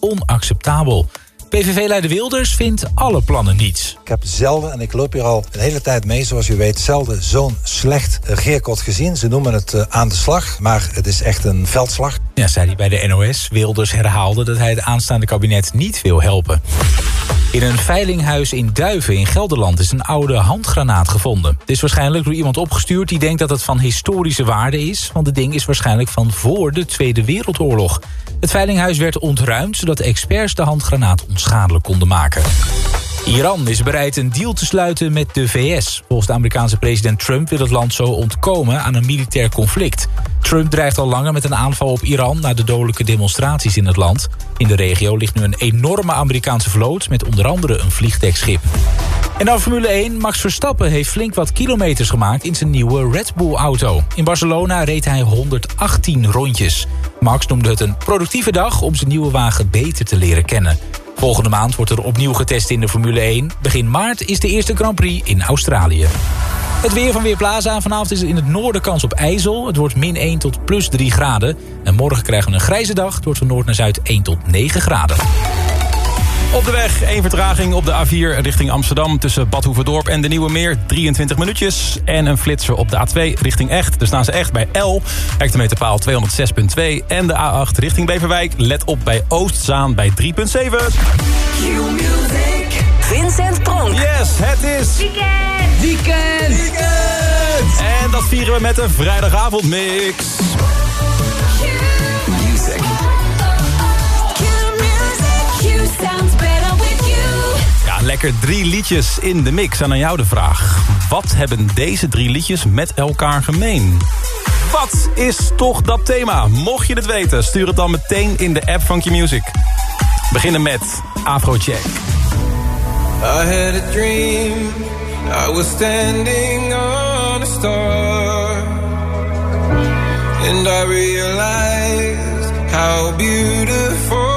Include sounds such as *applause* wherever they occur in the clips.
onacceptabel. PVV-leider Wilders vindt alle plannen niets. Ik heb zelden, en ik loop hier al een hele tijd mee, zoals u weet, zelden zo'n slecht regeerakkoord gezien. Ze noemen het uh, aan de slag, maar het is echt een veldslag. Ja, zei hij bij de NOS. Wilders herhaalde dat hij het aanstaande kabinet niet wil helpen. In een veilinghuis in Duiven in Gelderland is een oude handgranaat gevonden. Het is waarschijnlijk door iemand opgestuurd die denkt dat het van historische waarde is... want het ding is waarschijnlijk van voor de Tweede Wereldoorlog. Het veilinghuis werd ontruimd zodat experts de handgranaat onschadelijk konden maken. Iran is bereid een deal te sluiten met de VS. Volgens de Amerikaanse president Trump wil het land zo ontkomen aan een militair conflict. Trump dreigt al langer met een aanval op Iran... na de dodelijke demonstraties in het land. In de regio ligt nu een enorme Amerikaanse vloot... met onder andere een vliegdekschip. En dan Formule 1. Max Verstappen heeft flink wat kilometers gemaakt... in zijn nieuwe Red Bull-auto. In Barcelona reed hij 118 rondjes. Max noemde het een productieve dag om zijn nieuwe wagen beter te leren kennen. Volgende maand wordt er opnieuw getest in de Formule 1. Begin maart is de eerste Grand Prix in Australië. Het weer van Weerplaza. Vanavond is er in het noorden kans op ijzel. Het wordt min 1 tot plus 3 graden. En morgen krijgen we een grijze dag. Het wordt van noord naar zuid 1 tot 9 graden. Op de weg, één vertraging op de A4 richting Amsterdam... tussen Bad Hoeverdorp en de Nieuwe Meer, 23 minuutjes. En een flitser op de A2 richting Echt. Daar staan ze echt bij L, hectometerpaal 206.2. En de A8 richting Beverwijk, let op bij Oostzaan bij 3.7. Vincent Pronk. Yes, het is... Weekend! Weekend! Weekend! En dat vieren we met een vrijdagavondmix. Ja, lekker drie liedjes in de mix. En aan jou de vraag. Wat hebben deze drie liedjes met elkaar gemeen? Wat is toch dat thema? Mocht je het weten, stuur het dan meteen in de app Funky Music. We beginnen met Afrojack. I had a dream, I was standing on a star And I realized how beautiful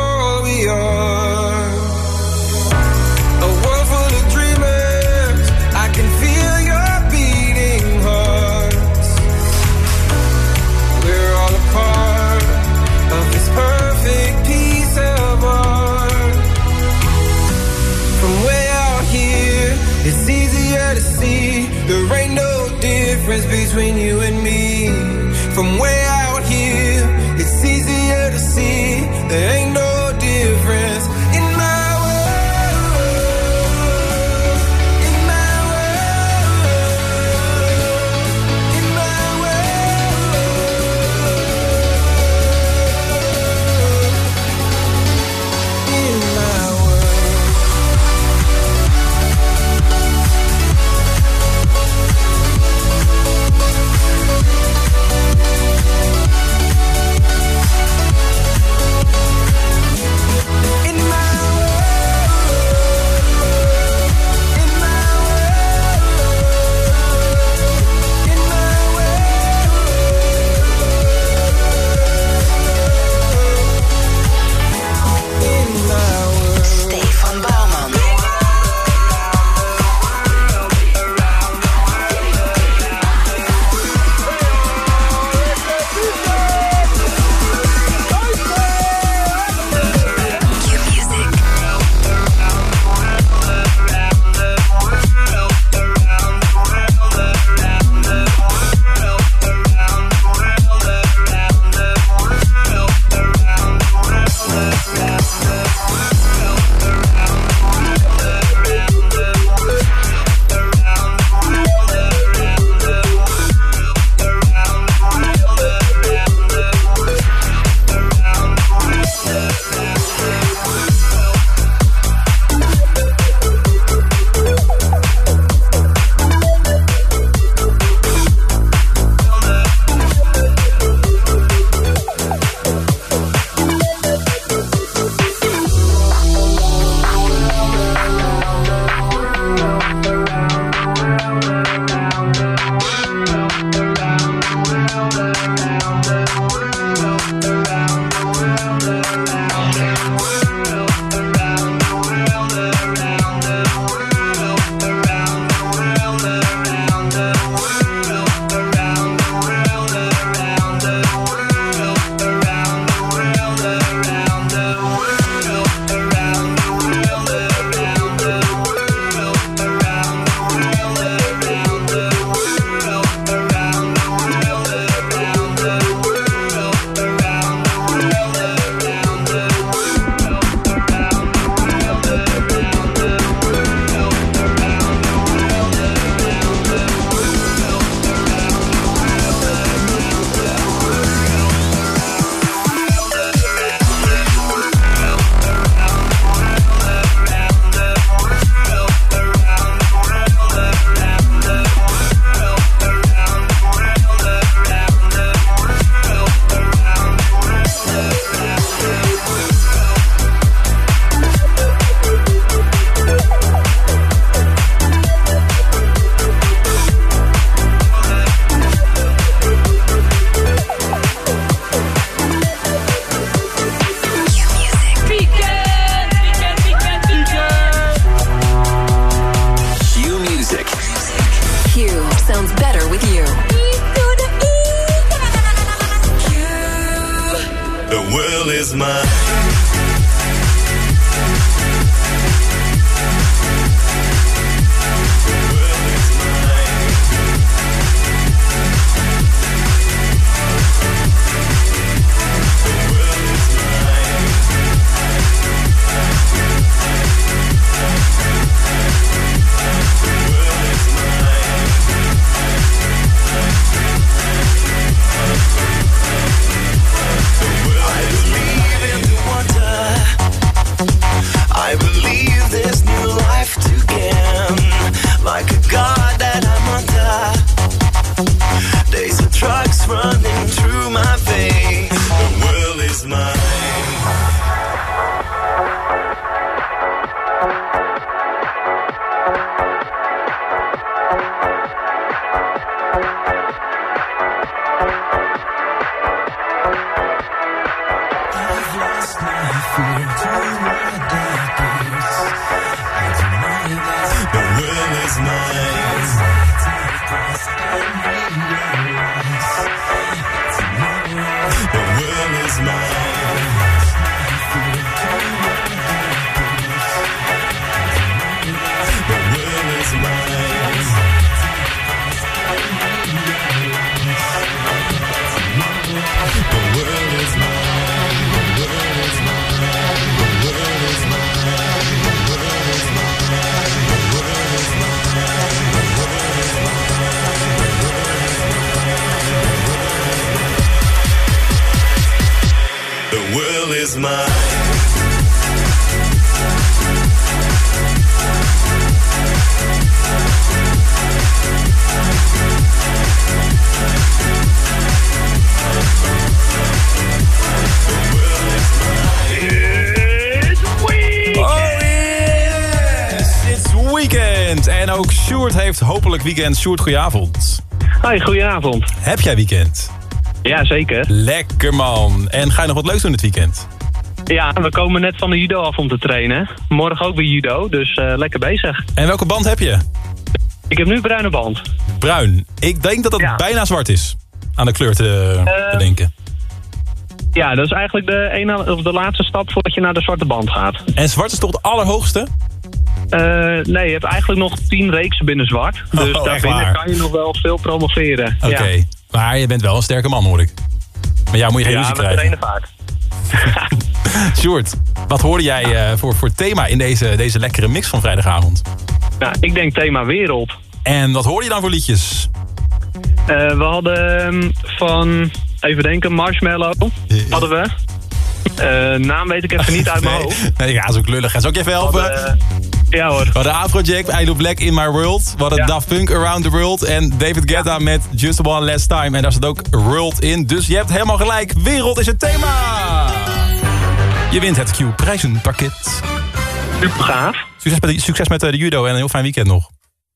weekend. Sjoerd, goedenavond. Hoi, goedenavond. Heb jij weekend? Ja, zeker. Lekker man. En ga je nog wat leuks doen dit weekend? Ja, we komen net van de judo af om te trainen. Morgen ook weer judo, dus eh, lekker bezig. En welke band heb je? Ik heb nu bruine band. Bruin. Ik denk dat Ja. bijna zwart is. Aan de kleur te, Eh, te denken. Ja, dat is eigenlijk de, ene, of de laatste stap voordat je naar de zwarte band gaat. En zwart is toch het allerhoogste? Eh, nee, je hebt eigenlijk nog tien reeksen binnen zwart. Dus Oh, echt daarbinnen waar? kan je nog wel veel promoveren. Oké. Ja, Maar je bent wel een sterke man, hoor ik. Maar ja, moet je geen ja ruzie krijgen. trainen vaak. *laughs* Sjoerd, wat hoorde jij eh, voor, voor thema in deze, deze lekkere mix van vrijdagavond? Nou, ik denk thema wereld. En wat hoorde je dan voor liedjes? Eh, we hadden ehm, van, even denken, Marshmallow hadden we. Eh, naam weet ik even niet uit mijn *laughs* Nee, hoofd. nee, ja, zo klullig. Ga ik je even helpen? hadden, eh, ja hoor. We hadden Afrojack, I Look Black in My World. We hadden Ja. Daft Punk, Around the World. En David Guetta met Just One Last Time. En daar zit ook World in. Dus je hebt helemaal gelijk. Wereld is het thema. Je wint het Q-prijzenpakket. Super gaaf. Succes met, de, succes met eh, de judo en een heel fijn weekend nog.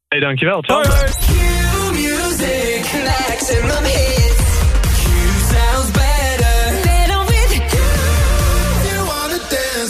Hey, dankjewel. Hetzelfde. hoi.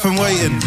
up, I'm waiting.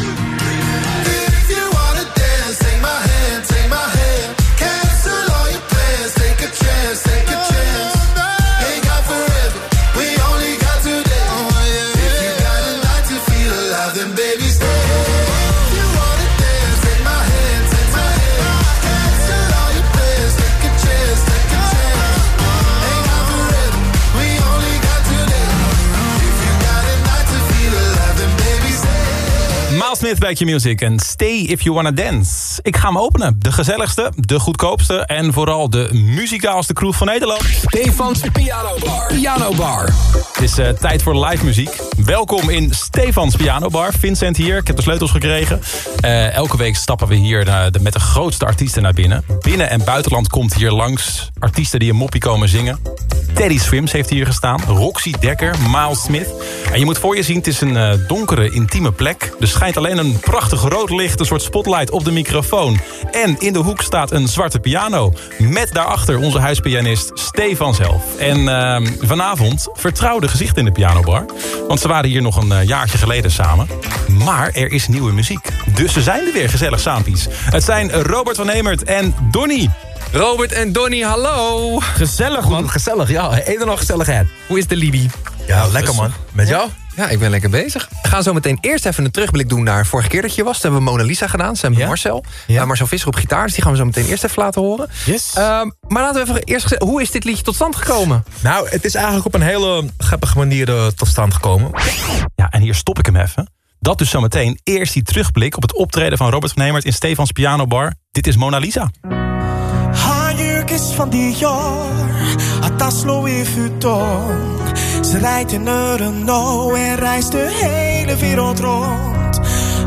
Smith bij Q-Music en Stay If You Wanna Dance. Ik ga hem openen. De gezelligste, de goedkoopste en vooral de muzikaalste kroeg van Nederland. Stefans Piano Bar. Piano Bar. Het is eh, tijd voor live muziek. Welkom in Stefans Piano Bar. Vincent hier, ik heb de sleutels gekregen. Eh, elke week stappen we hier naar de, met de grootste artiesten naar binnen. Binnen- en buitenland komt hier langs artiesten die een moppie komen zingen. Teddy Swims heeft hier gestaan. Roxy Dekker, Miles Smith. En je moet voor je zien, het is een eh, donkere, intieme plek. Er schijnt alleen een prachtig rood licht, een soort spotlight op de microfoon. En in de hoek staat een zwarte piano. Met daarachter onze huispianist Stefan zelf. En ehm, vanavond vertrouwde gezicht in de pianobar. Want ze waren hier nog een eh, jaartje geleden samen. Maar er is nieuwe muziek. Dus ze zijn er weer gezellig saampies. Het zijn Robert van Hemert en Donny. Robert en Donny, hallo. Gezellig, man. Gezellig, ja. Een en al gezelligheid. Hoe is de Libby? Ja, lekker, man. Met jou? Ja, ik ben lekker bezig. We gaan zo meteen eerst even een terugblik doen naar vorige keer dat je was. Toen hebben we Mona Lisa gedaan, samen met Ja. Marcel. Ja. Eh, Marcel Visser op gitaar, dus die gaan we zo meteen eerst even laten horen. Yes. Ehm, maar laten we even eerst... Hoe is dit liedje tot stand gekomen? nou, het is eigenlijk op een hele grappige manier eh, tot stand gekomen. Ja, en hier stop ik hem even. Dat dus zometeen. Eerst die terugblik op het optreden van Robert van Hemert in Stefans Pianobar. Dit is Mona Lisa. Haar jurk is van Dior, haar tas Louis Vuitton. Ze rijdt in een Renault en reist de hele wereld rond.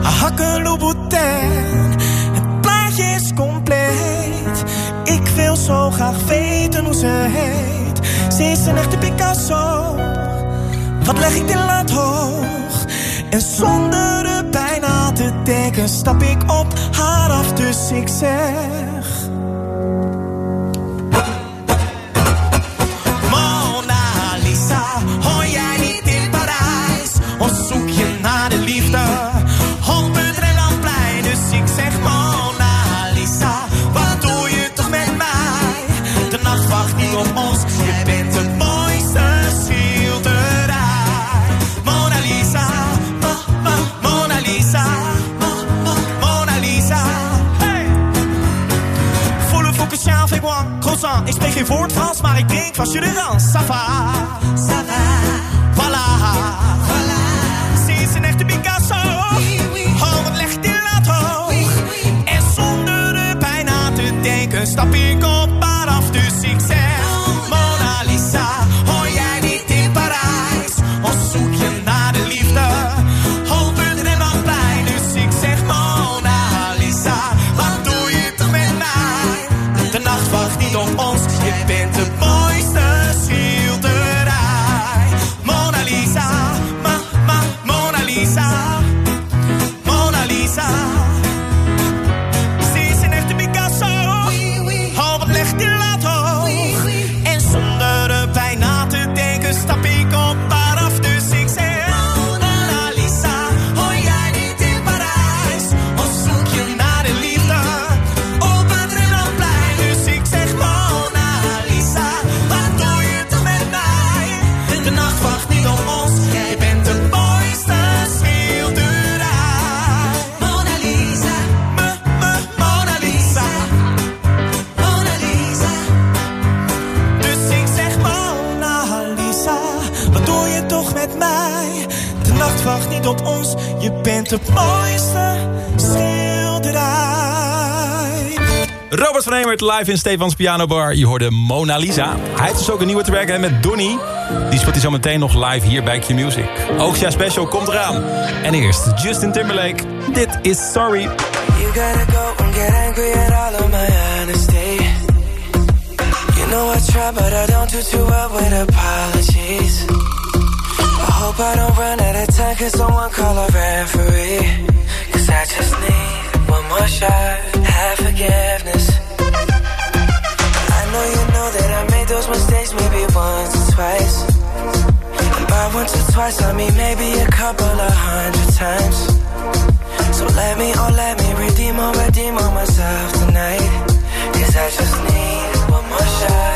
Haar hakken Louboutin, het plaatje is compleet. Ik wil zo graag weten hoe ze heet. Ze is een echte Picasso, wat leg ik de lat hoog? En zonder er bijna te denken stap ik op haar af, dus ik zeg... geen woord Frans, maar ik drink van Suderans. Ça va, ça va, voilà, voilà. Ze is een echte Picasso. Oh, wat legt die lat hoog. En zonder er bijna te denken, stap ik op haar af. Dus ik zeg, het mooiste schilderij. Robert van Hemert live in Stefans Pianobar. Je hoorde Mona Lisa. Hij heeft dus ook een nieuwe track hè, met Donny. Die speelt hij zo meteen nog live hier bij Q-Music. Oogstja Special komt eraan. En eerst Justin Timberlake. Dit is Sorry. You gotta go and get angry at all of my honesty. You know I try, but I don't do too well with apologies. I hope I don't run out of time, cause someone call a referee. Twice. I mean maybe a couple of hundred times. So let me, oh let me redeem or redeem on myself tonight. Cause I just need one more shot,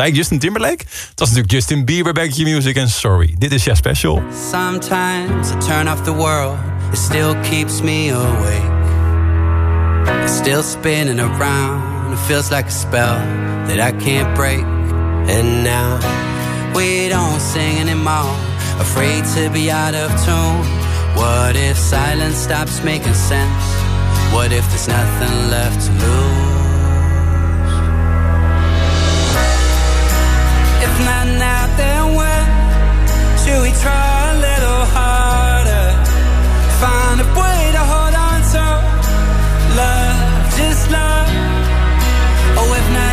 Zei ik Justin Timberlake? Het was natuurlijk Justin Bieber, Back to Music en Sorry. Dit is Ja Special. Sometimes I turn off the world, it still keeps me awake. It's still spinning around, it feels like a spell that I can't break. And now we don't sing anymore, afraid to be out of tune. What if silence stops making sense? What if there's nothing left to lose? Should we try a little harder? Find a way to hold on to love, just love. Oh, if not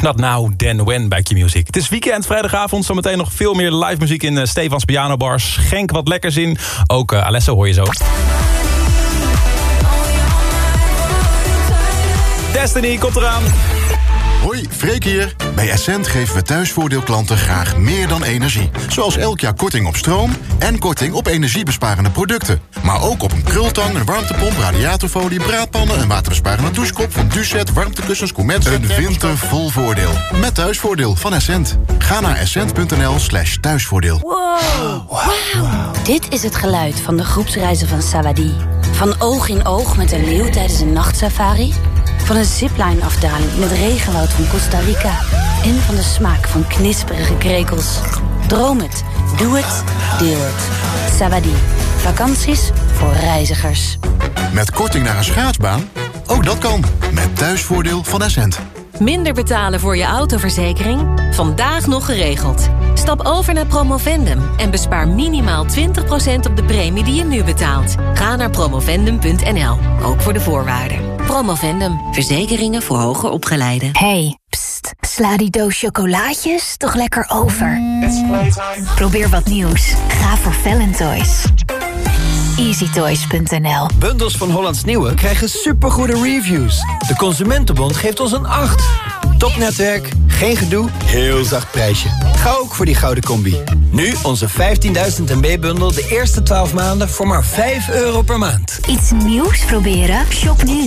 If not now, then when bij Q-Music. Het is weekend, vrijdagavond. Zometeen nog veel meer live muziek in eh, Stefans Piano Bar. Schenk wat lekkers in. Ook eh, Alesso hoor je zo. Destiny komt eraan. Hoi, Freek hier. Bij Essent geven we thuisvoordeelklanten graag meer dan energie. Zoals elk jaar korting op stroom en korting op energiebesparende producten. Maar ook op een krultang, een warmtepomp, radiatorfolie, braadpannen... een waterbesparende douchekop van Ducet, warmtekussens, Comet... Een winter vol voordeel. Met thuisvoordeel van Essent. Ga naar essent.nl slash thuisvoordeel. Wow. Dit is het geluid van de groepsreizen van Savadi. Van oog in oog met een leeuw tijdens een nachtsafari... Van een zipline-afdaling in het regenwoud van Costa Rica. En van de smaak van knisperige krekels. Droom het, doe het, deel het. Savadi. Vakanties voor reizigers. Met korting naar een schaatsbaan? Ook dat kan. Met thuisvoordeel van Essent. Minder betalen voor je autoverzekering? Vandaag nog geregeld. Stap over naar Promovendum en bespaar minimaal 20% op de premie die je nu betaalt. Ga naar promovendum.nl, ook voor de voorwaarden. Promovendum, verzekeringen voor hoger opgeleiden. Hey, pst, sla die doos chocolaatjes toch lekker over. Probeer wat nieuws. Ga voor Valentoys. EasyToys.nl Bundels van Hollands Nieuwe krijgen supergoede reviews. De Consumentenbond geeft ons een 8. Topnetwerk, geen gedoe, heel zacht prijsje. Ga ook voor die gouden combi. Nu onze 15.000 MB-bundel de eerste 12 maanden voor maar 5 euro per maand. Iets nieuws proberen? Shop nu.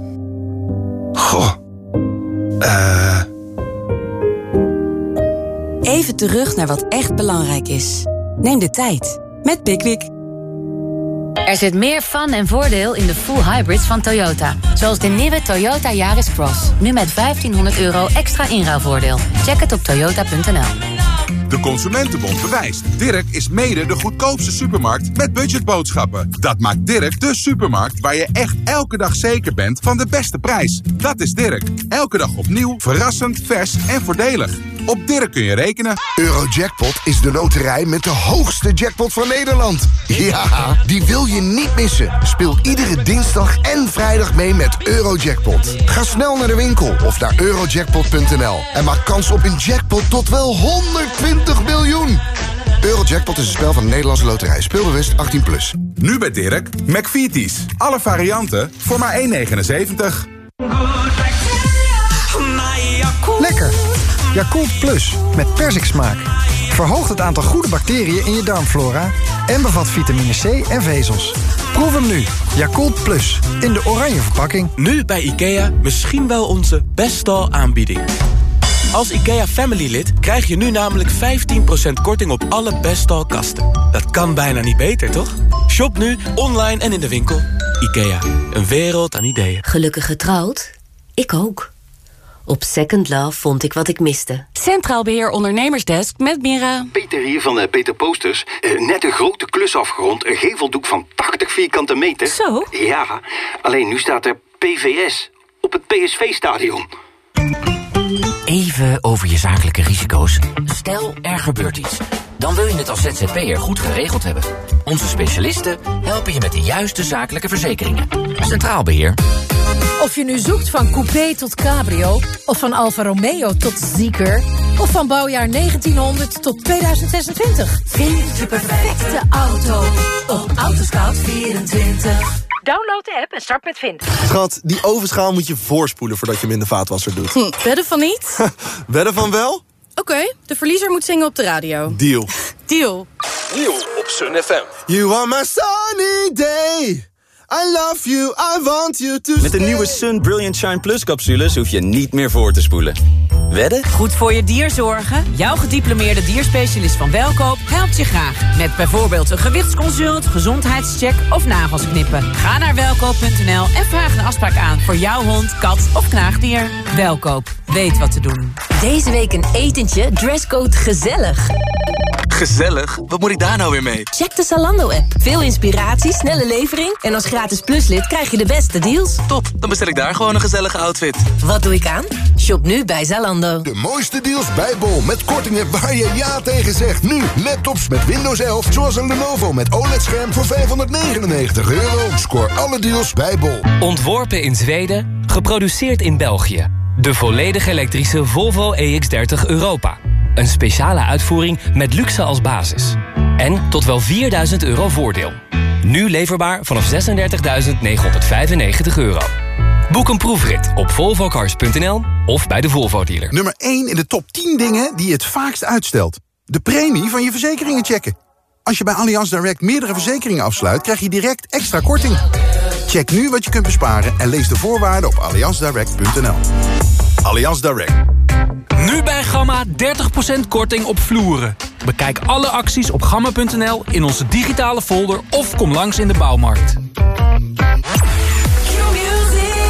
Goh. Eh... Even terug naar wat echt belangrijk is. Neem de tijd met Pickwick. Er zit meer fun en voordeel in de full hybrids van Toyota. Zoals de nieuwe Toyota Yaris Cross. Nu met 1500 euro extra inruilvoordeel. Check het op toyota.nl. De Consumentenbond bewijst. Dirk is mede de goedkoopste supermarkt met budgetboodschappen. Dat maakt Dirk de supermarkt waar je echt elke dag zeker bent van de beste prijs. Dat is Dirk. Elke dag opnieuw, verrassend, vers en voordelig. Op Dirk kun je rekenen. Eurojackpot is de loterij met de hoogste jackpot van Nederland. Ja, die wil je niet missen. Speel iedere dinsdag en vrijdag mee met Eurojackpot. Ga snel naar de winkel of naar eurojackpot.nl en maak kans op een jackpot tot wel 120 miljoen. Eurojackpot is een spel van de Nederlandse loterij. Speelbewust 18+. Plus. Nu bij Dirk, McVitie's. Alle varianten voor maar 1,79. Lekker. Yakult Plus met persiksmaak. Verhoogt het aantal goede bacteriën in je darmflora... en bevat vitamine C en vezels. Proef hem nu. Yakult Plus. In de oranje verpakking. Nu bij IKEA misschien wel onze beste aanbieding. Als IKEA Family lid krijg je nu namelijk 15% korting op alle Bestal kasten. Dat kan bijna niet beter, toch? Shop nu, online en in de winkel. IKEA, een wereld aan ideeën. Gelukkig getrouwd? Ik ook. Op Second Love vond ik wat ik miste. Centraal Beheer Ondernemersdesk met Mira. Peter hier van eh, Peter Posters. Eh, net een grote klus afgerond. Een geveldoek van 80 vierkante meter. Zo? Ja, alleen nu staat er PVS op het PSV-stadion. Even over je zakelijke risico's. Stel, er gebeurt iets. Dan wil je het als ZZP'er goed geregeld hebben. Onze specialisten helpen je met de juiste zakelijke verzekeringen. Centraal Beheer. Of je nu zoekt van coupé tot cabrio, of van Alfa Romeo tot Zieker... of van bouwjaar 1900 tot 2026. Vind je perfecte auto op Autoscout24. Download de app en start met vinden. Schat, die ovenschaal moet je voorspoelen voordat je hem in de vaatwasser doet. Hm, wedden van niet? *laughs* Wedden van wel? Oké, de verliezer moet zingen op de radio. Deal. Deal. Nieuw op Sun FM. You are my sunny day. I love you, I want you to Met de nieuwe Sun Brilliant Shine Plus capsules hoef je niet meer voor te spoelen. Wedden? Goed voor je dier zorgen? Jouw gediplomeerde dierspecialist van Welkoop helpt je graag. Met bijvoorbeeld een gewichtsconsult, gezondheidscheck of nagelsknippen. Ga naar welkoop.nl en vraag een afspraak aan voor jouw hond, kat of knaagdier. Welkoop, weet wat te doen. Deze week een etentje, dresscode gezellig. Gezellig? Wat moet ik daar nou weer mee? Check de Zalando-app. Veel inspiratie, snelle levering... en als gratis pluslid krijg je de beste deals. Top, dan bestel ik daar gewoon een gezellige outfit. Wat doe ik aan? Shop nu bij Zalando. De mooiste deals bij Bol. Met kortingen waar je ja tegen zegt. Nu, laptops met Windows 11. Zoals een Lenovo met OLED-scherm voor 599 euro. Scoor alle deals bij Bol. Ontworpen in Zweden, geproduceerd in België. De volledig elektrische Volvo EX30 Europa. Een speciale uitvoering met luxe als basis. En tot wel 4000 euro voordeel. Nu leverbaar vanaf 36.995 euro. Boek een proefrit op volvocars.nl of bij de Volvo dealer. Nummer 1 in de top 10 dingen die je het vaakst uitstelt. De premie van je verzekeringen checken. Als je bij Allianz Direct meerdere verzekeringen afsluit... krijg je direct extra korting. Check nu wat je kunt besparen en lees de voorwaarden op allianzdirect.nl. Allianz Direct. Nu bij Gamma 30% korting op vloeren. Bekijk alle acties op gamma.nl in onze digitale folder of kom langs in de bouwmarkt.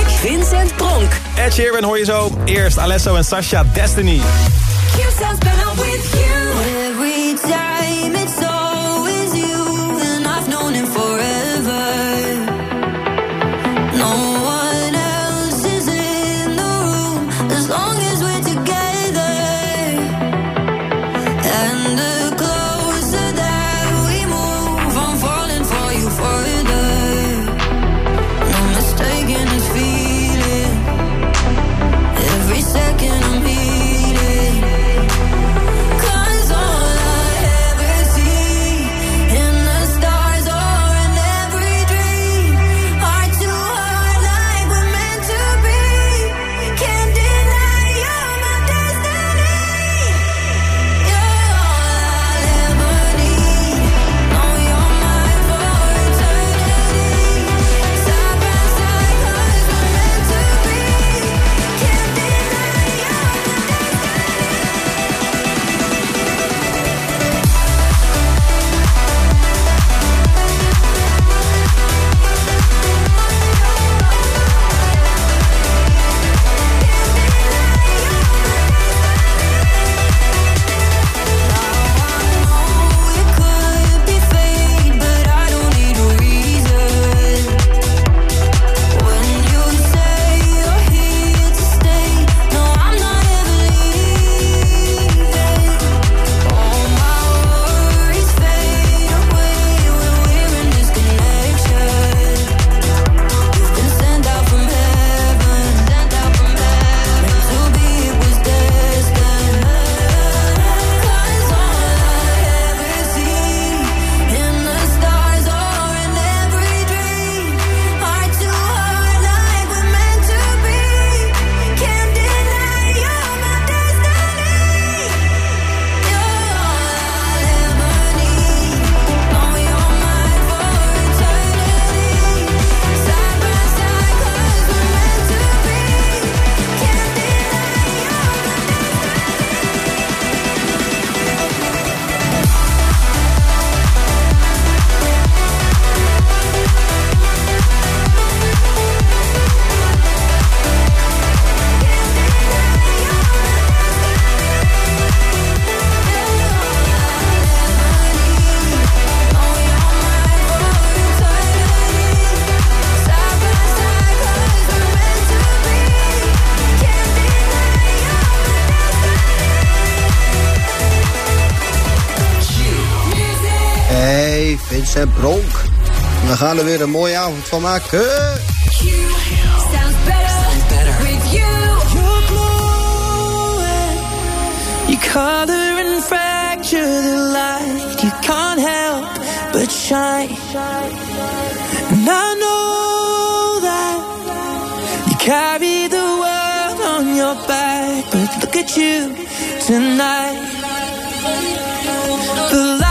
Vincent Pronk. Ed Sheeran hoor je zo. Eerst Alesso en Sasha Destiny. Gaan er weer een mooie avond van maken. Color and fracture the light. You can't help but shine. And I know that you carry the world on your back. But look at you tonight. The lights,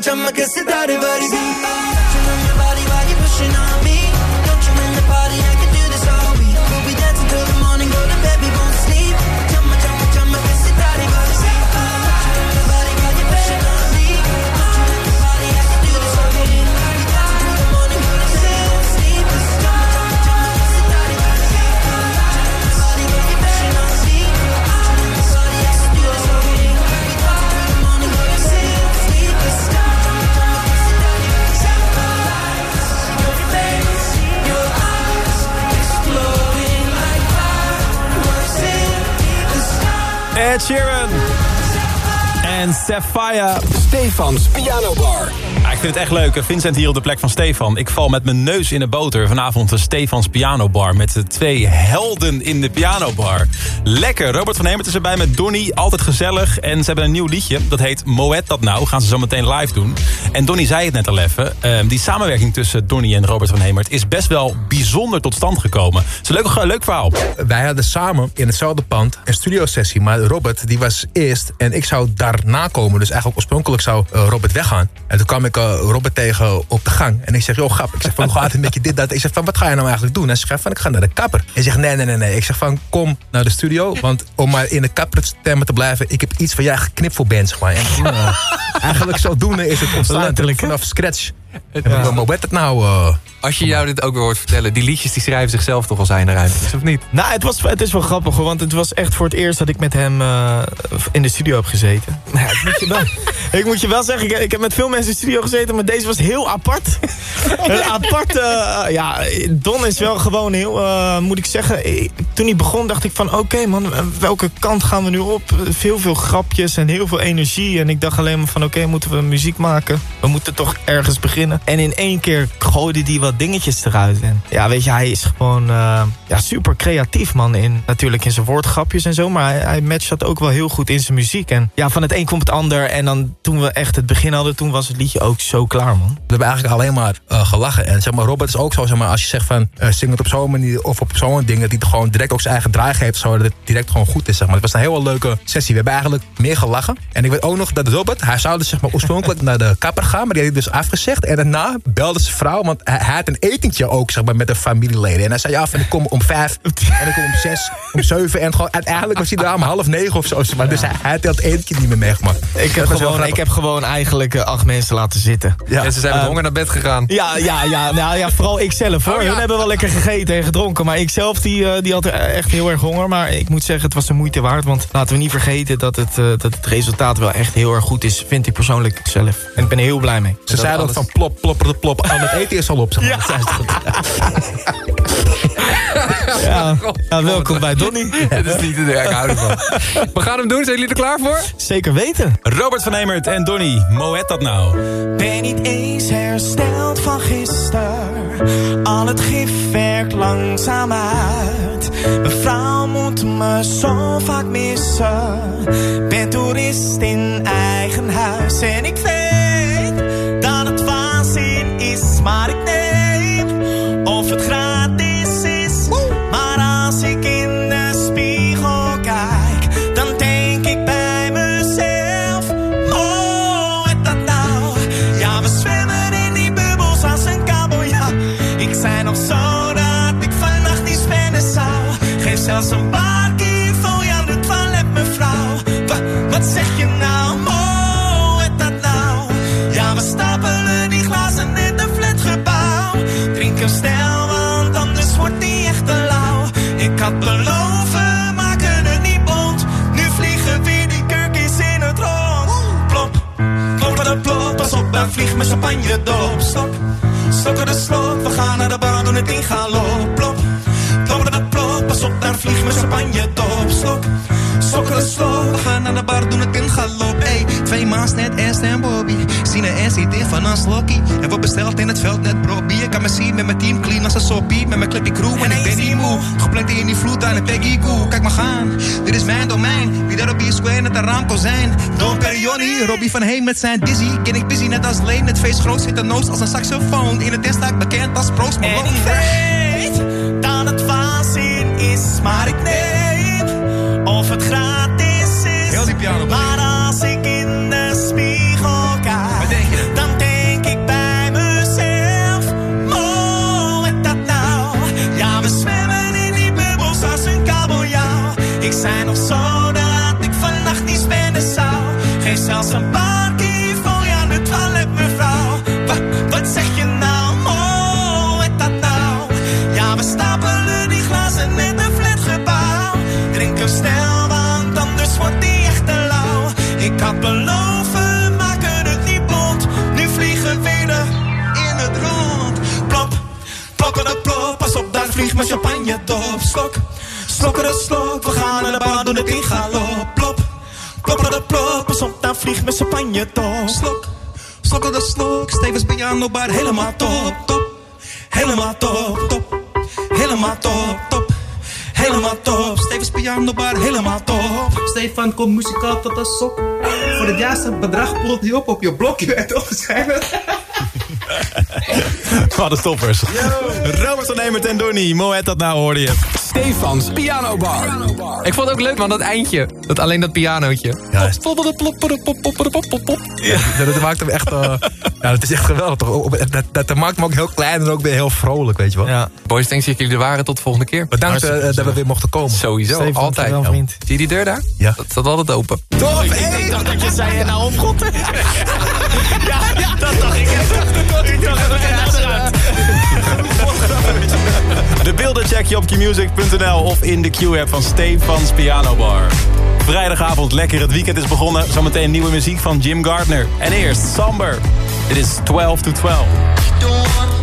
chama que se Sapphire. Stefans Piano Bar. Ik vind het echt leuk. Vincent hier op de plek van Stefan. Ik val met mijn neus in de boter. Vanavond de Stefans Piano Bar. Met de twee helden in de pianobar. Lekker. Robert van Hemert is erbij met Donny. Altijd gezellig. En ze hebben een nieuw liedje. Dat heet Moet dat nou. Gaan ze zo meteen live doen. En Donny zei het net al even. Ehm, die samenwerking tussen Donny en Robert van Hemert... is best wel bijzonder tot stand gekomen. Het is een leuk, leuk verhaal. Wij hadden samen in hetzelfde pand een studiosessie. Maar Robert die was eerst en ik zou daarna komen. Dus eigenlijk oorspronkelijk zou eh, Robert weggaan. En toen kwam ik eh, Robert tegen op de gang. En ik zeg, joh grap. Ik zeg van, hoe gaat het met je dit, dat? Ik zeg van, wat ga je nou eigenlijk doen? En hij zegt van, ik ga naar de kapper. Hij zegt, nee, nee, nee, nee. Ik zeg van, kom naar de studio. Want om maar in de kapperstemmen te blijven... ik heb iets van jij geknipt voor band, zeg maar. En eh, *laughs* eigenlijk zodoende is het ontstaan. Vanaf scratch. Ja. Maar werd het nou... eh, Als je jou dit ook weer hoort vertellen, die liedjes die schrijven zichzelf toch al zijn eruit, of niet? Nou, het, was, het is wel grappig hoor, want het was echt voor het eerst dat ik met hem eh, in de studio heb gezeten. Nou, *laughs* ja, ik, moet je wel, ik moet je wel zeggen, ik, ik heb met veel mensen in de studio gezeten, maar deze was heel apart. *laughs* Een apart, eh, ja, Don is wel gewoon heel, eh, moet ik zeggen, toen hij begon dacht ik van oké man, welke kant gaan we nu op? Veel, veel grapjes en heel veel energie en ik dacht alleen maar van oké, moeten we muziek maken? We moeten toch ergens beginnen. En in één keer gooide hij dingetjes eruit. En ja, weet je, hij is gewoon eh, ja, super creatief, man. In, natuurlijk in zijn woordgrapjes en zo. Maar hij, matcht dat ook wel heel goed in zijn muziek. En ja, van het een komt het ander. En dan toen we echt het begin hadden, toen was het liedje ook zo klaar, man. We hebben eigenlijk alleen maar eh, gelachen. En zeg maar, Robert is ook zo, zeg maar, als je zegt van eh, zing het op zo'n manier of op zo'n ding, dat hij gewoon direct ook zijn eigen draai geeft, zodat het direct gewoon goed is. Zeg maar. Het was een heel leuke sessie. We hebben eigenlijk meer gelachen. En ik weet ook nog dat Robert, hij zou dus zeg maar oorspronkelijk *laughs* naar de kapper gaan, maar die had hij dus afgezegd. En daarna belde zijn vrouw, want hij, hij had een etentje ook zeg maar, met de familieleden. En hij zei ja, van ik kom om vijf en ik kom om zes, om zeven. En gewoon, uiteindelijk was hij daar om half negen of zo. zeg Maar. Dus hij, hij had dat etentje niet meer meegemaakt. Ik heb, gewoon, ik heb gewoon eigenlijk eh, acht mensen laten zitten. En ze zijn met Ehm, honger naar bed gegaan. Ja, ja, ja, nou, ja vooral ik zelf hoor. Oh, ja. Hun hebben wel lekker gegeten en gedronken. Maar ik zelf die, eh, die had echt heel erg honger. Maar ik moet zeggen, het was de moeite waard. Want laten we niet vergeten dat het, eh, dat het resultaat wel echt heel erg goed is. Vind ik persoonlijk zelf. En ik ben er heel blij mee. Ze zeiden ook van plop, plopper de plop. Al het eten is al op. Zeg zei ze toch. *laughs* Ja, ja, welkom bij Donny. Het *laughs* is niet te doen, ik hou ervan. We gaan hem doen, zijn jullie er klaar voor? Zeker weten. Robert van Emert en Donny, Moet dat nou? Ben niet eens hersteld van gisteren. Al het gif werkt langzaam uit. Mijn vrouw moet me zo vaak missen. Ben toerist in eigen huis. En ik weet maar ik neem mijn champagne dop. Stop, stokken de slok, we gaan naar de bar, doen het in galop. Plop, plop, plop, plop, pas op, daar vliegt mijn champagne dop. Slok, stokken de slok, we gaan naar de bar, doen het in galop. Ey, twee maas net en Bobby. En zit in van een slokkie. En wat besteld in het veld net. Je kan me zien met mijn team clean als een soppie. Met mijn clippy crew en ik ben niet moe. Gepland in die vloed aan een Peggy Goo. Kijk maar gaan, dit is mijn domein. Wie daar op die square net een raamkozijn. Don Perigoni, Robbie van Heem met zijn dizzy. Ken ik busy net als Leen. Het feest groot zit een noos als een saxofoon. In het testdak bekend als Proost Malone. Champagne dop. Slok, slokken de slok, Stevens piano bar, helemaal top, top. Helemaal top, top. Helemaal top, top. Helemaal top. Stevens piano bar, helemaal top. Stefan komt muzikaal tot de sok. Voor het juiste bedrag poelt hij op op je blokje en opgeschreven. Wat de stoppers. Robert van Emert en Donny, Moet dat nou hoorde je. Stefans Piano Bar. Ik vond het ook leuk, man, dat eindje. Dat, alleen dat pianootje. Ja, Ja, dat maakt hem echt... eh, ja, dat is echt geweldig. Toch? Ook- Dat, dat, dat maakt hem ook heel klein en ook weer heel vrolijk, weet je wel. Ja. Boys, thanks dat jullie er waren. Tot de volgende keer. Bedankt eh, dat we weer mochten komen. Sowieso, altijd. vriend. Zie je die deur daar? Ja. Dat staat altijd open. Top! Ik, ik dacht dat je zei, nou op God. ja, ja, dat dacht ik. Ik dacht eruit. De beelden check je op qmusic.nl of in de Q-app van Stefans Piano Bar. Vrijdagavond, lekker, het weekend is begonnen. Zometeen nieuwe muziek van Jim Gardner. En eerst Samber. Dit is 12 to 12.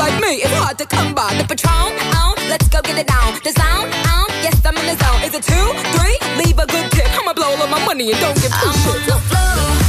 Like me, it's hard to come by. The Patron, on, let's go get it down. The sound, on, yes I'm in the zone. Is it two, three? Leave a good tip. I'ma blow all of my money and don't give two shits.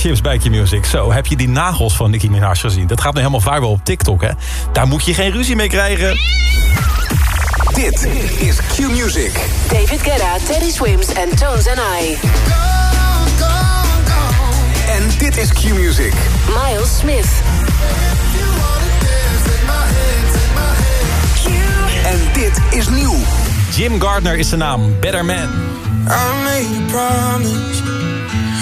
Starships bij Q-Music. Zo, heb je die nagels van Nicki Minaj gezien? Dat gaat nu helemaal viral op TikTok, hè? Daar moet je geen ruzie mee krijgen. Dit is Q-Music. David Guetta, Teddy Swims en Tones and I. En dit is Q-Music. Miles Smith. En dit is nieuw. Jim Gardner is zijn naam. Better Man. I made a promise.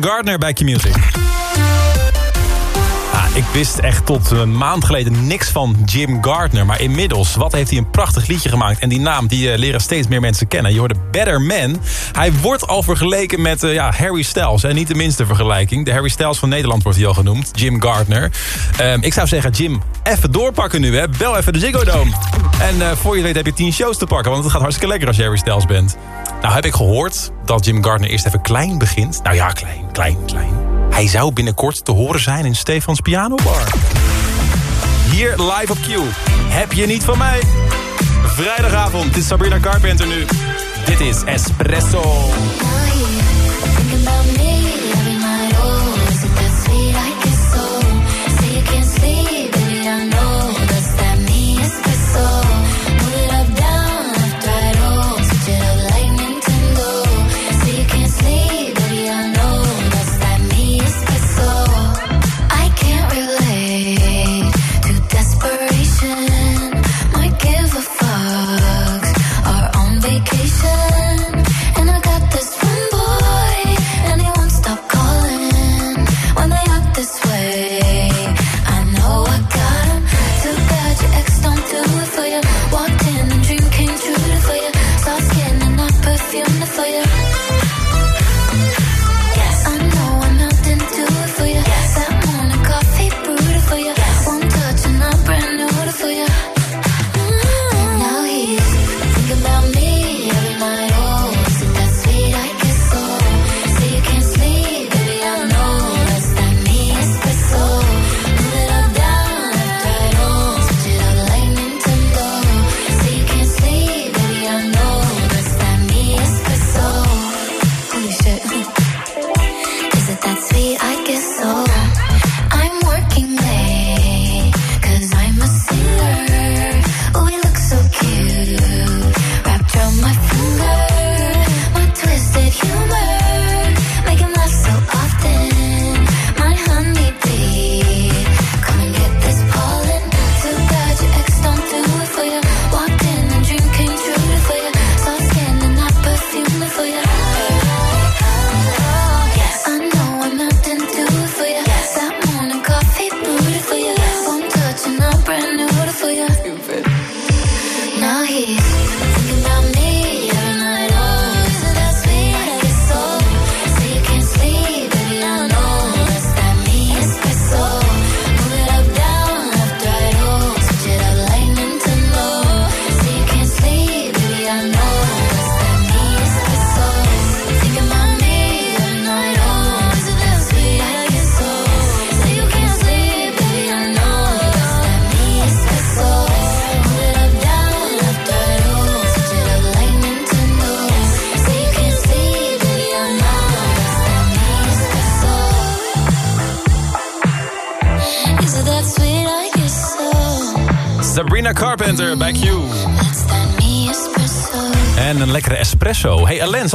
Gardner bij Q-Music. Ah, ik wist echt tot een maand geleden niks van Jim Gardner. Maar inmiddels, wat heeft hij een prachtig liedje gemaakt. En die naam, die eh, leren steeds meer mensen kennen. Je hoorde Better Man. Hij wordt al vergeleken met eh, ja, Harry Styles. En niet de minste vergelijking. De Harry Styles van Nederland wordt hij al genoemd. Jim Gardner. Ehm, ik zou zeggen, Jim, even doorpakken nu. Hè. Bel even de Ziggo Dome. En eh, voor je weet heb je 10 shows te pakken. Want het gaat hartstikke lekker als je Harry Styles bent. Nou heb ik gehoord dat Jim Gardner eerst even klein begint. Nou ja, klein, klein, klein. Hij zou binnenkort te horen zijn in Stefans Pianobar. Hier live op Q. Heb je niet van mij? Vrijdagavond, is Sabrina Carpenter nu. Dit is Espresso.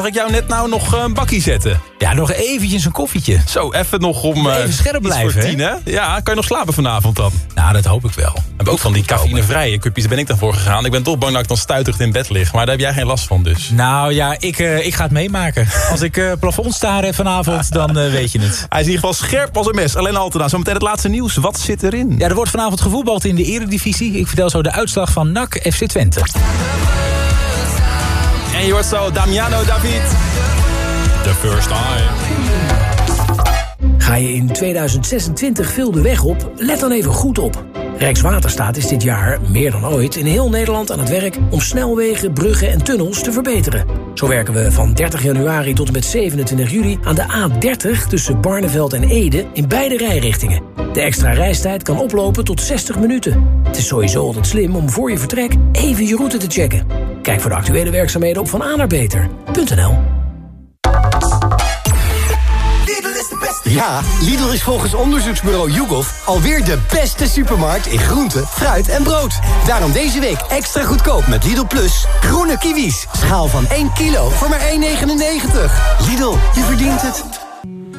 Zag ik jou net nou nog eh, een bakkie zetten? Ja, nog eventjes een koffietje. Zo, even nog om... eh, Even scherp iets blijven, hè? tien, hè? Ja, kan je nog slapen vanavond dan? Nou, dat hoop ik wel. We hebben ook van die cafeïnevrije cupjes, daar ben ik dan voor gegaan. Ik ben toch bang dat ik dan stuiterig in bed lig. Maar daar heb jij geen last van dus. Nou ja, ik, eh, ik ga het meemaken. *laughs* Als ik eh plafond staren vanavond, dan eh, weet je het. Hij is in ieder geval scherp als een mes. Alain Altena, zometeen het laatste nieuws. Wat zit erin? Ja, er wordt vanavond gevoetbald in de eredivisie. Ik vertel zo de uitslag van NAC FC Twente. En je zo Damiano David. The first time. Ga je in 2026 veel de weg op? Let dan even goed op. Rijkswaterstaat is dit jaar, meer dan ooit, in heel Nederland aan het werk om snelwegen, bruggen en tunnels te verbeteren. Zo werken we van 30 januari tot en met 27 juli aan de A30 tussen Barneveld en Ede in beide rijrichtingen. De extra reistijd kan oplopen tot 60 minuten. Het is sowieso altijd slim om voor je vertrek even je route te checken. Kijk voor de actuele werkzaamheden op vanaanarbeter.nl. Ja, Lidl is volgens onderzoeksbureau YouGov alweer de beste supermarkt in groente, fruit en brood. Daarom deze week extra goedkoop met Lidl Plus. Groene kiwis, schaal van 1 kilo voor maar 1,99. Lidl, je verdient het.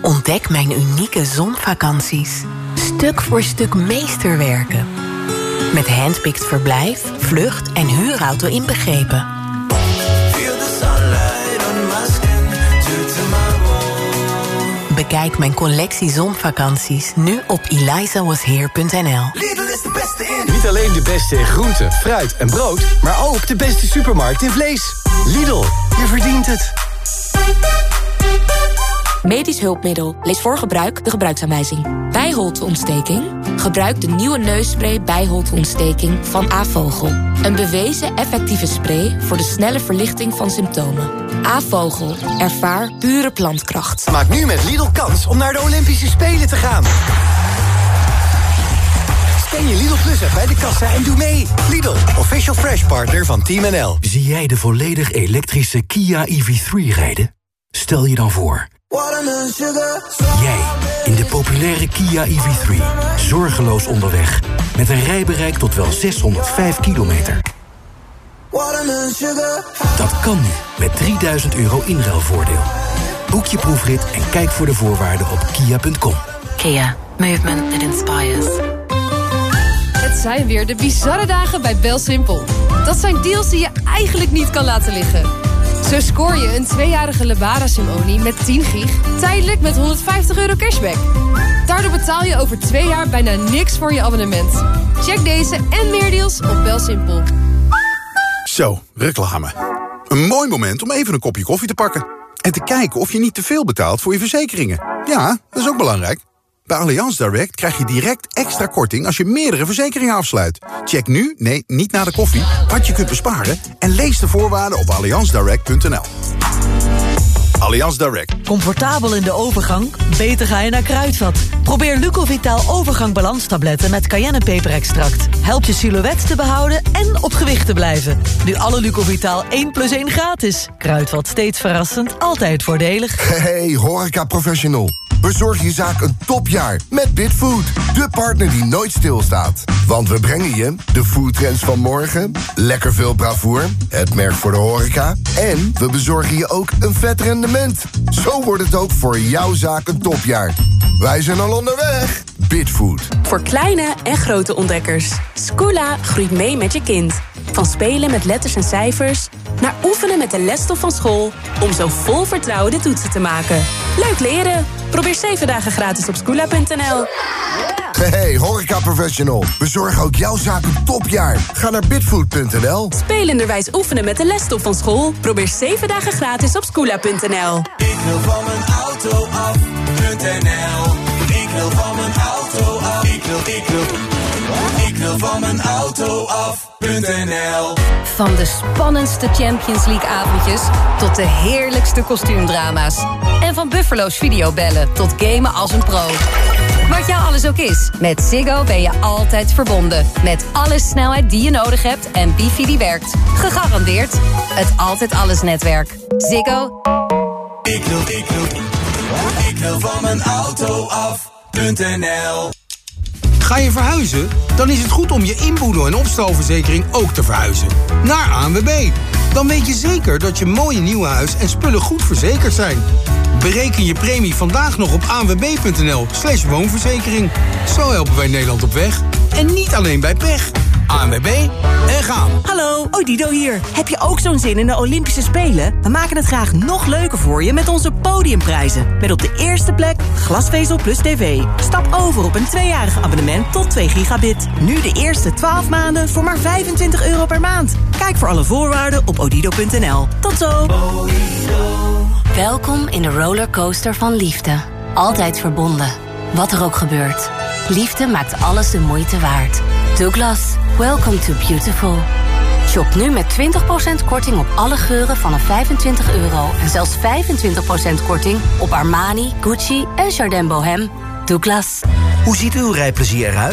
Ontdek mijn unieke zonvakanties. Stuk voor stuk meesterwerken. Met handpicked verblijf, vlucht en huurauto inbegrepen. Bekijk mijn collectie zonvakanties nu op elizawasheer.nl. Niet alleen de beste in groente, fruit en brood, maar ook de beste supermarkt in vlees. Lidl, je verdient het. Medisch hulpmiddel. Lees voor gebruik de gebruiksaanwijzing. Bijholteontsteking? Gebruik de nieuwe neusspray bijholteontsteking van Avogel. Een bewezen effectieve spray voor de snelle verlichting van symptomen. Avogel. Ervaar pure plantkracht. Maak nu met Lidl kans om naar de Olympische Spelen te gaan. Scan je Lidl Plus app bij de kassa en doe mee. Lidl, official fresh partner van Team NL. Zie jij de volledig elektrische Kia EV3 rijden? Stel je dan voor... Jij in de populaire Kia EV3. Zorgeloos onderweg. Met een rijbereik tot wel 605 kilometer. Dat kan nu met 3000 euro inruilvoordeel. Boek je proefrit en kijk voor de voorwaarden op kia.com. Kia. Movement that inspires. Het zijn weer de bizarre dagen bij BelSimpel. Dat zijn deals die je eigenlijk niet kan laten liggen. Zo scoor je een tweejarige Lebara Simonie met 10 gig... tijdelijk met 150 euro cashback. Daardoor betaal je over twee jaar bijna niks voor je abonnement. Check deze en meer deals op BelSimpel. Zo, reclame. Een mooi moment om even een kopje koffie te pakken. En te kijken of je niet te veel betaalt voor je verzekeringen. Ja, dat is ook belangrijk. Bij Allianz Direct krijg je direct extra korting als je meerdere verzekeringen afsluit. Check nu, nee, niet na de koffie, wat je kunt besparen... en lees de voorwaarden op allianzdirect.nl. Allianz Direct. Comfortabel in de overgang? Beter ga je naar Kruidvat. Probeer Lucovitaal overgang balanstabletten met cayennepeperextract. Helpt je silhouet te behouden en op gewicht te blijven. Nu alle Lucovitaal 1 plus 1 gratis. Kruidvat steeds verrassend, altijd voordelig. Hey, horeca professional. Bezorg je zaak een topjaar met Bitfood. De partner die nooit stilstaat. Want we brengen je de foodtrends van morgen, lekker veel bravoer, het merk voor de horeca... en we bezorgen je ook een vet rendement. Zo wordt het ook voor jouw zaak een topjaar. Wij zijn al onderweg. Bitfood. Voor kleine en grote ontdekkers. Scoola groeit mee met je kind. Van spelen met letters en cijfers... naar oefenen met de lesstof van school... om zo vol vertrouwen de toetsen te maken. Leuk leren. Probeer 7 dagen gratis op scoola.nl. Hey, horeca professional. Bezorg ook jouw zaak een topjaar. Ga naar bitfood.nl. Spelenderwijs oefenen met de lesstof van school. Probeer 7 dagen gratis op scoola.nl. Ik wil van mijn auto af.nl. Ik wil van mijn auto af. Ik wil, ik wil. Ik wil van mijn auto af.nl. Van de spannendste Champions League avondjes tot de heerlijkste kostuumdrama's. En van Buffalo's videobellen tot gamen als een pro. Wat jou alles ook is, met Ziggo ben je altijd verbonden. Met alle snelheid die je nodig hebt en wifi die werkt. Gegarandeerd het Altijd Alles netwerk. Ziggo. Ik wil, ik wil. Ik wil van mijn auto af.nl. Ga je verhuizen? Dan is het goed om je inboedel- en opstalverzekering ook te verhuizen. Naar ANWB. Dan weet je zeker dat je mooie nieuwe huis en spullen goed verzekerd zijn. Bereken je premie vandaag nog op anwb.nl slash woonverzekering. Zo helpen wij Nederland op weg. En niet alleen bij pech. ANWB en gaan. Hallo, Odido hier. Heb je ook zo'n zin in de Olympische Spelen? We maken het graag nog leuker voor je met onze podiumprijzen. Met op de eerste plek glasvezel plus tv. Stap over op een tweejarig abonnement tot 2 gigabit. Nu de eerste 12 maanden voor maar 25 euro per maand. Kijk voor alle voorwaarden op odido.nl. Tot zo. Welkom in de rollercoaster van liefde. Altijd verbonden. Wat er ook gebeurt. Liefde maakt alles de moeite waard. Douglas, welcome to beautiful. Shop nu met 20% korting op alle geuren vanaf 25 euro. En zelfs 25% korting op Armani, Gucci en Jardin Bohem. Douglas. Hoe ziet uw rijplezier eruit?